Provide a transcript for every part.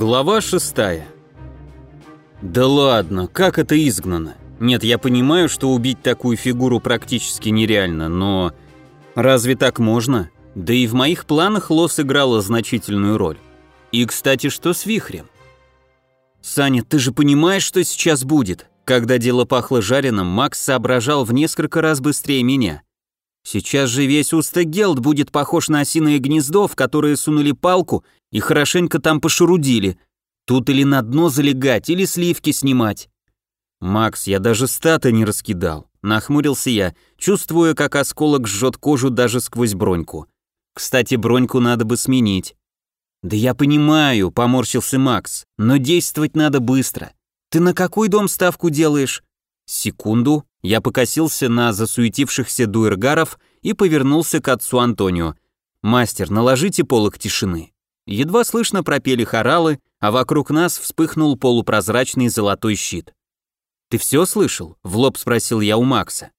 Глава шестая. Да ладно, как это изгнано? Нет, я понимаю, что убить такую фигуру практически нереально, но... Разве так можно? Да и в моих планах Лос играла значительную роль. И, кстати, что с вихрем? Саня, ты же понимаешь, что сейчас будет? Когда дело пахло жареным, Макс соображал в несколько раз быстрее меня. Сейчас же весь Устагелд будет похож на осиное гнездо, в которое сунули палку и хорошенько там пошурудили. Тут или на дно залегать, или сливки снимать. Макс, я даже статы не раскидал. Нахмурился я, чувствуя, как осколок жжет кожу даже сквозь броньку. Кстати, броньку надо бы сменить. Да я понимаю, поморщился Макс, но действовать надо быстро. Ты на какой дом ставку делаешь? Секунду, я покосился на засуетившихся дуэргаров и повернулся к отцу Антонио. «Мастер, наложите полок тишины». Едва слышно пропели хоралы, а вокруг нас вспыхнул полупрозрачный золотой щит. «Ты все слышал?» — в лоб спросил я у Макса.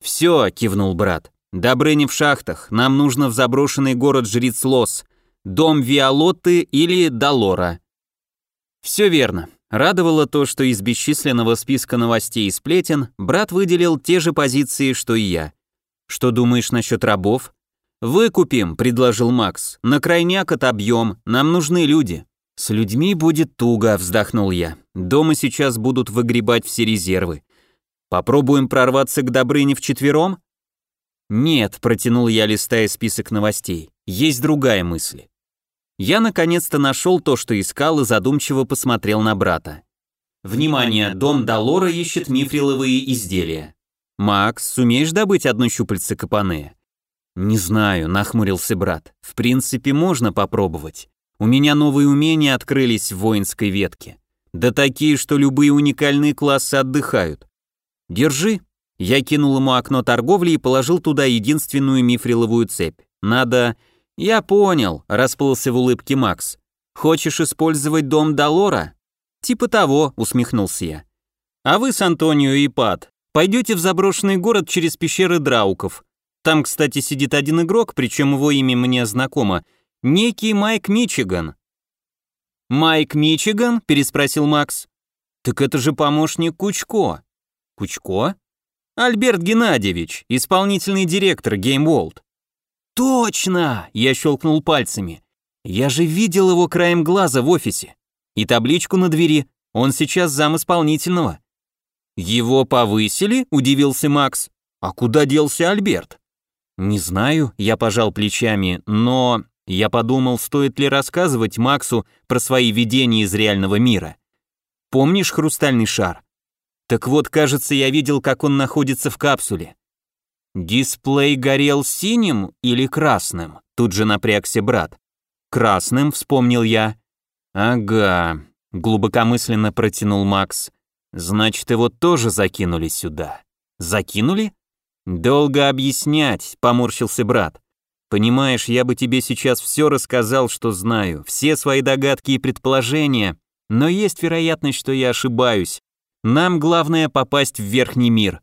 «Все», — кивнул брат. «Добрыни в шахтах, нам нужно в заброшенный город Жриц Лос, дом Виолотты или Долора». «Все верно. Радовало то, что из бесчисленного списка новостей и сплетен брат выделил те же позиции, что и я. «Что думаешь насчет рабов?» «Выкупим», — предложил Макс. «На крайняк отобьем, нам нужны люди». «С людьми будет туго», — вздохнул я. «Дома сейчас будут выгребать все резервы. Попробуем прорваться к Добрыне вчетвером?» «Нет», — протянул я, листая список новостей. «Есть другая мысль. Я наконец-то нашел то, что искал, и задумчиво посмотрел на брата. Внимание, дом Долора ищет мифриловые изделия. Макс, сумеешь добыть одно щупальце капане? Не знаю, нахмурился брат. В принципе, можно попробовать. У меня новые умения открылись в воинской ветке. Да такие, что любые уникальные классы отдыхают. Держи. Я кинул ему окно торговли и положил туда единственную мифриловую цепь. Надо «Я понял», — расплылся в улыбке Макс. «Хочешь использовать дом Долора?» «Типа того», — усмехнулся я. «А вы с Антонио и Пат пойдете в заброшенный город через пещеры Драуков. Там, кстати, сидит один игрок, причем его имя мне знакомо. Некий Майк Мичиган». «Майк Мичиган?» — переспросил Макс. «Так это же помощник Кучко». «Кучко?» «Альберт Геннадьевич, исполнительный директор Game World. «Точно!» – я щелкнул пальцами. «Я же видел его краем глаза в офисе. И табличку на двери. Он сейчас зам исполнительного». «Его повысили?» – удивился Макс. «А куда делся Альберт?» «Не знаю», – я пожал плечами, но... Я подумал, стоит ли рассказывать Максу про свои видения из реального мира. Помнишь хрустальный шар? Так вот, кажется, я видел, как он находится в капсуле. Дисплей горел синим или красным? Тут же напрягся брат. Красным, вспомнил я. Ага, глубокомысленно протянул Макс. Значит, его тоже закинули сюда. Закинули? Долго объяснять, поморщился брат. Понимаешь, я бы тебе сейчас все рассказал, что знаю, все свои догадки и предположения, но есть вероятность, что я ошибаюсь. Нам главное попасть в верхний мир.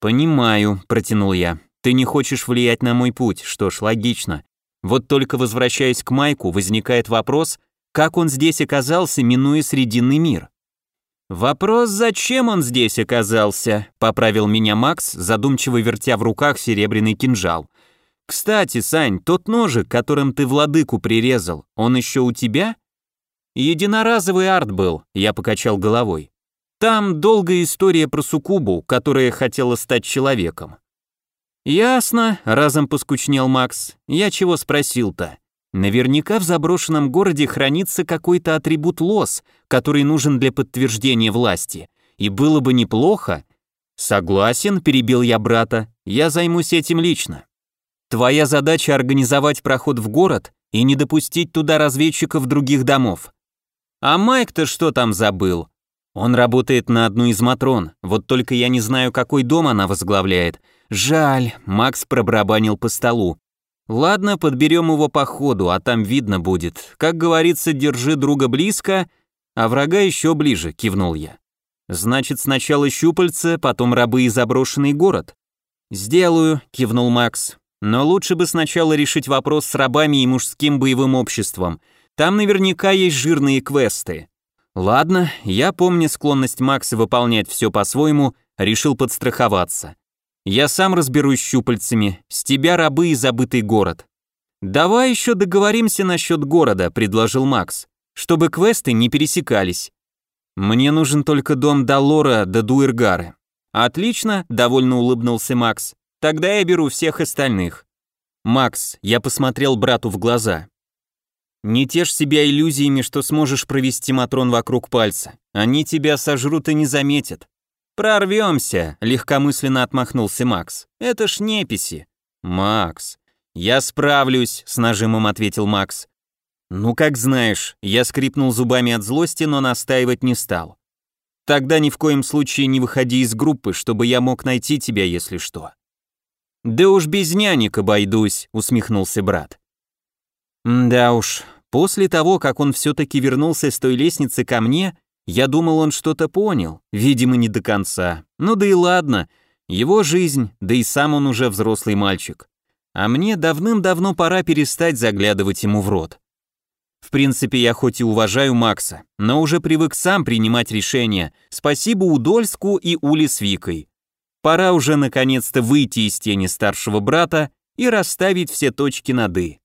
«Понимаю», — протянул я. «Ты не хочешь влиять на мой путь, что ж, логично. Вот только возвращаясь к Майку, возникает вопрос, как он здесь оказался, минуя Срединный мир?» «Вопрос, зачем он здесь оказался?» — поправил меня Макс, задумчиво вертя в руках серебряный кинжал. «Кстати, Сань, тот ножик, которым ты владыку прирезал, он еще у тебя?» «Единоразовый арт был», — я покачал головой. Там долгая история про суккубу, которая хотела стать человеком. Ясно, разом поскучнел Макс. Я чего спросил-то? Наверняка в заброшенном городе хранится какой-то атрибут лос, который нужен для подтверждения власти. И было бы неплохо. Согласен, перебил я брата. Я займусь этим лично. Твоя задача организовать проход в город и не допустить туда разведчиков других домов. А Майк-то что там забыл? Он работает на одну из Матрон, вот только я не знаю, какой дом она возглавляет. Жаль, Макс пробарабанил по столу. Ладно, подберем его по ходу, а там видно будет. Как говорится, держи друга близко, а врага еще ближе, кивнул я. Значит, сначала щупальца, потом рабы и заброшенный город. Сделаю, кивнул Макс. Но лучше бы сначала решить вопрос с рабами и мужским боевым обществом. Там наверняка есть жирные квесты. Ладно, я, помню склонность Макса выполнять все по-своему, решил подстраховаться. Я сам разберусь щупальцами, с тебя рабы и забытый город. Давай еще договоримся насчет города, предложил Макс, чтобы квесты не пересекались. Мне нужен только дом Далора до Дуэргары. Отлично, довольно улыбнулся Макс. Тогда я беру всех остальных. Макс, я посмотрел брату в глаза. Не тешь себя иллюзиями, что сможешь провести матрон вокруг пальца. Они тебя сожрут и не заметят. Прорвемся, легкомысленно отмахнулся Макс. Это ж неписи. Макс. Я справлюсь, с нажимом ответил Макс. Ну как знаешь, я скрипнул зубами от злости, но настаивать не стал. Тогда ни в коем случае не выходи из группы, чтобы я мог найти тебя, если что. Да уж без нянек обойдусь, усмехнулся брат. Да уж, после того, как он все-таки вернулся с той лестницы ко мне, я думал, он что-то понял, видимо, не до конца. Ну да и ладно, его жизнь, да и сам он уже взрослый мальчик. А мне давным-давно пора перестать заглядывать ему в рот. В принципе, я хоть и уважаю Макса, но уже привык сам принимать решения. Спасибо Удольску и Уле с Викой. Пора уже наконец-то выйти из тени старшего брата и расставить все точки над «и».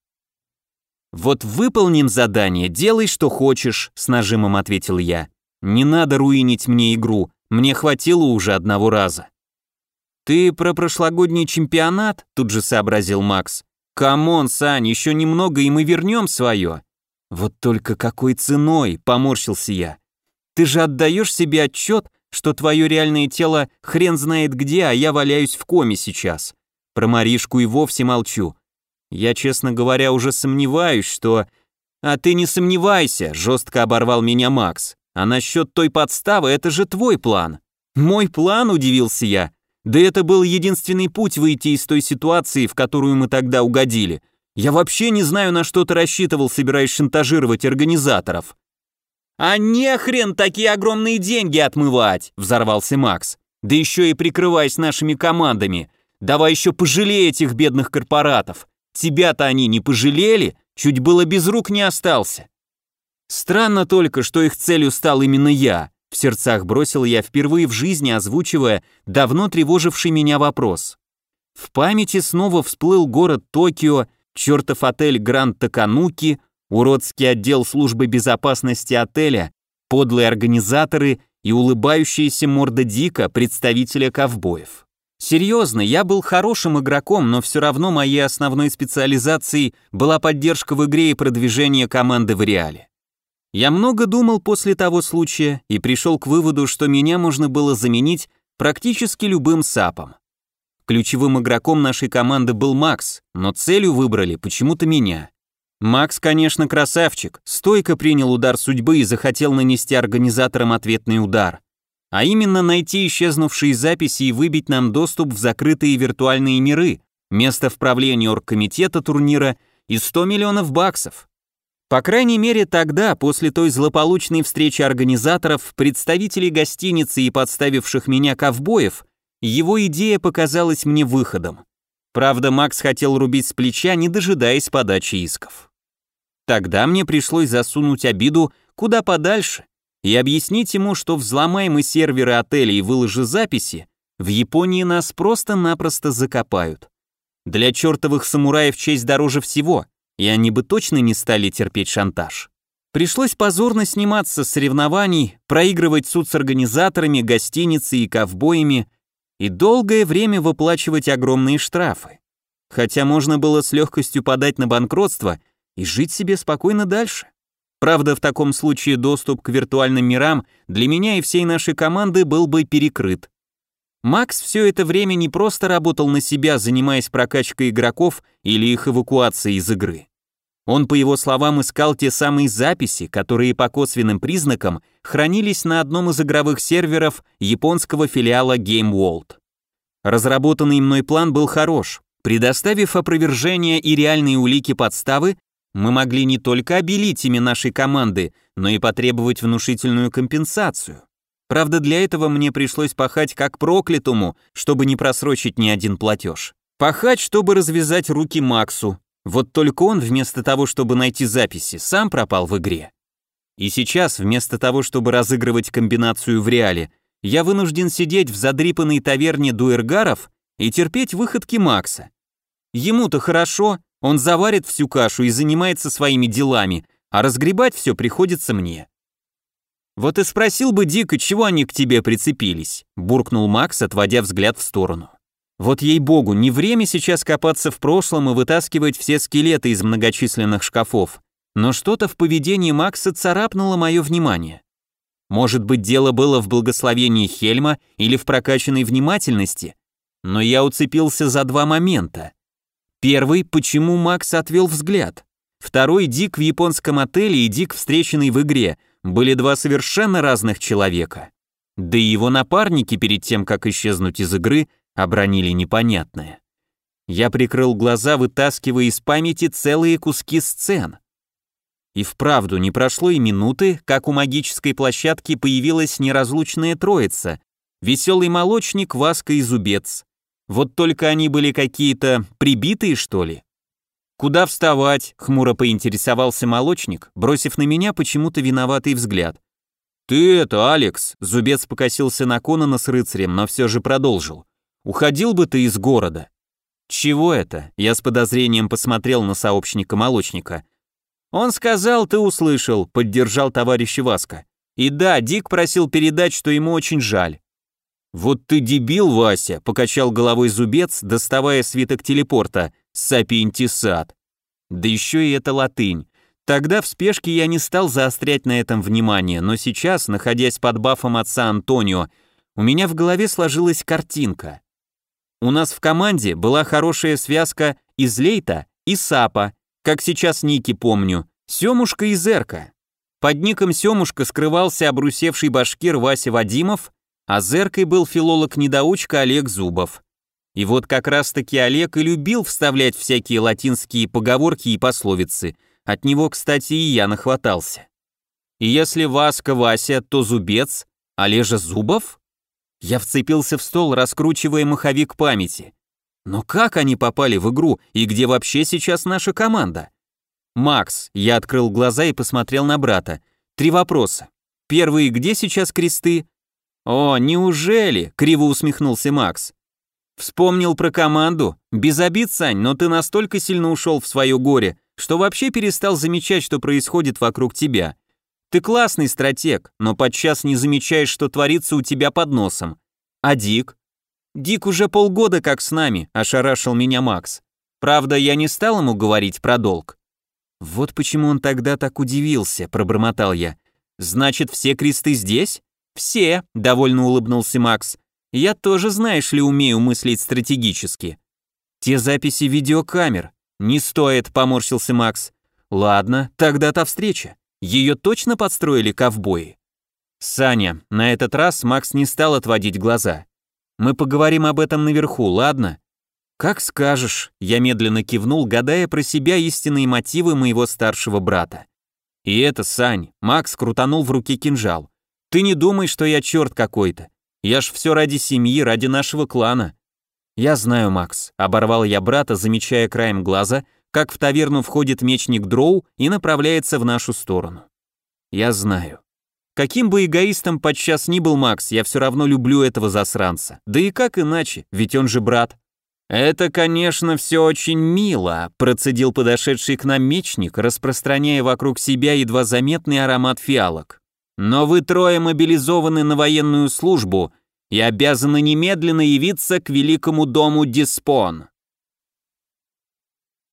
«Вот выполним задание, делай, что хочешь», — с нажимом ответил я. «Не надо руинить мне игру, мне хватило уже одного раза». «Ты про прошлогодний чемпионат?» — тут же сообразил Макс. «Come on, Сань, еще немного, и мы вернем свое». «Вот только какой ценой?» — поморщился я. «Ты же отдаешь себе отчет, что твое реальное тело хрен знает где, а я валяюсь в коме сейчас. Про Маришку и вовсе молчу. Я, честно говоря, уже сомневаюсь, что... А ты не сомневайся, жестко оборвал меня Макс. А насчет той подставы, это же твой план. Мой план, удивился я. Да это был единственный путь выйти из той ситуации, в которую мы тогда угодили. Я вообще не знаю, на что ты рассчитывал, собираясь шантажировать организаторов. «А не хрен такие огромные деньги отмывать!» – взорвался Макс. «Да еще и прикрываясь нашими командами. Давай еще пожалей этих бедных корпоратов. Тебя-то они не пожалели, чуть было без рук не остался. Странно только, что их целью стал именно я. В сердцах бросил я впервые в жизни, озвучивая давно тревоживший меня вопрос. В памяти снова всплыл город Токио, чертов отель Гранд Такануки, уродский отдел службы безопасности отеля, подлые организаторы и улыбающаяся морда Дика, представителя ковбоев. Серьезно, я был хорошим игроком, но все равно моей основной специализацией была поддержка в игре и продвижение команды в реале. Я много думал после того случая и пришел к выводу, что меня можно было заменить практически любым сапом. Ключевым игроком нашей команды был Макс, но целью выбрали почему-то меня. Макс, конечно, красавчик, стойко принял удар судьбы и захотел нанести организаторам ответный удар а именно найти исчезнувшие записи и выбить нам доступ в закрытые виртуальные миры, место в правлении оргкомитета турнира и 100 миллионов баксов. По крайней мере тогда, после той злополучной встречи организаторов, представителей гостиницы и подставивших меня ковбоев, его идея показалась мне выходом. Правда, Макс хотел рубить с плеча, не дожидаясь подачи исков. Тогда мне пришлось засунуть обиду куда подальше и объяснить ему, что взломай серверы отеля и выложи записи, в Японии нас просто-напросто закопают. Для чертовых самураев честь дороже всего, и они бы точно не стали терпеть шантаж. Пришлось позорно сниматься с соревнований, проигрывать суд с организаторами, гостиницей и ковбоями и долгое время выплачивать огромные штрафы. Хотя можно было с легкостью подать на банкротство и жить себе спокойно дальше. Правда, в таком случае доступ к виртуальным мирам для меня и всей нашей команды был бы перекрыт. Макс все это время не просто работал на себя, занимаясь прокачкой игроков или их эвакуацией из игры. Он, по его словам, искал те самые записи, которые по косвенным признакам хранились на одном из игровых серверов японского филиала Game World. Разработанный мной план был хорош. Предоставив опровержение и реальные улики подставы, мы могли не только обелить ими нашей команды, но и потребовать внушительную компенсацию. Правда, для этого мне пришлось пахать как проклятому, чтобы не просрочить ни один платеж. Пахать, чтобы развязать руки Максу. Вот только он вместо того, чтобы найти записи, сам пропал в игре. И сейчас, вместо того, чтобы разыгрывать комбинацию в реале, я вынужден сидеть в задрипанной таверне дуэргаров и терпеть выходки Макса. Ему-то хорошо, он заварит всю кашу и занимается своими делами, а разгребать все приходится мне. «Вот и спросил бы Дика, чего они к тебе прицепились», буркнул Макс, отводя взгляд в сторону. Вот ей-богу, не время сейчас копаться в прошлом и вытаскивать все скелеты из многочисленных шкафов. Но что-то в поведении Макса царапнуло мое внимание. Может быть, дело было в благословении Хельма или в прокачанной внимательности, но я уцепился за два момента. Первый, почему Макс отвел взгляд. Второй, Дик в японском отеле и Дик, встреченный в игре, были два совершенно разных человека. Да и его напарники перед тем, как исчезнуть из игры, обронили непонятное. Я прикрыл глаза, вытаскивая из памяти целые куски сцен. И вправду не прошло и минуты, как у магической площадки появилась неразлучная троица, веселый молочник, Васка и Зубец. Вот только они были какие-то прибитые, что ли? «Куда вставать?» — хмуро поинтересовался молочник, бросив на меня почему-то виноватый взгляд. «Ты это, Алекс!» — Зубец покосился на Конана с рыцарем, но все же продолжил. Уходил бы ты из города. Чего это? Я с подозрением посмотрел на сообщника молочника. Он сказал, ты услышал, поддержал товарищ Васка. И да, Дик просил передать, что ему очень жаль. Вот ты дебил, Вася, покачал головой зубец, доставая свиток телепорта. Сапиентисат. Да еще и это латынь. Тогда в спешке я не стал заострять на этом внимание, но сейчас, находясь под бафом отца Антонио, у меня в голове сложилась картинка. У нас в команде была хорошая связка из Лейта и Сапа, как сейчас ники помню, Семушка и Зерка. Под ником Семушка скрывался обрусевший башкир Вася Вадимов, а Зеркой был филолог-недоучка Олег Зубов. И вот как раз-таки Олег и любил вставлять всякие латинские поговорки и пословицы. От него, кстати, и я нахватался. И если Васка Вася, то Зубец, Олежа Зубов? Я вцепился в стол, раскручивая маховик памяти. Но как они попали в игру и где вообще сейчас наша команда? Макс, я открыл глаза и посмотрел на брата. Три вопроса. Первый, где сейчас кресты? О, неужели? Криво усмехнулся Макс. Вспомнил про команду. Без обид, Сань, но ты настолько сильно ушел в свое горе, что вообще перестал замечать, что происходит вокруг тебя. Ты классный стратег, но подчас не замечаешь, что творится у тебя под носом. А Дик? Дик уже полгода как с нами, ошарашил меня Макс. Правда, я не стал ему говорить про долг. Вот почему он тогда так удивился, пробормотал я. Значит, все кресты здесь? Все, довольно улыбнулся Макс. Я тоже, знаешь ли, умею мыслить стратегически. Те записи видеокамер. Не стоит, поморщился Макс. Ладно, тогда та встреча. Ее точно подстроили ковбои? Саня, на этот раз Макс не стал отводить глаза. Мы поговорим об этом наверху, ладно? Как скажешь, я медленно кивнул, гадая про себя истинные мотивы моего старшего брата. И это, Сань, Макс крутанул в руке кинжал. Ты не думай, что я черт какой-то. Я ж все ради семьи, ради нашего клана. Я знаю, Макс, оборвал я брата, замечая краем глаза, как в таверну входит мечник Дроу и направляется в нашу сторону. Я знаю. Каким бы эгоистом подчас ни был Макс, я все равно люблю этого засранца. Да и как иначе, ведь он же брат. Это, конечно, все очень мило, процедил подошедший к нам мечник, распространяя вокруг себя едва заметный аромат фиалок. Но вы трое мобилизованы на военную службу и обязаны немедленно явиться к великому дому Диспон.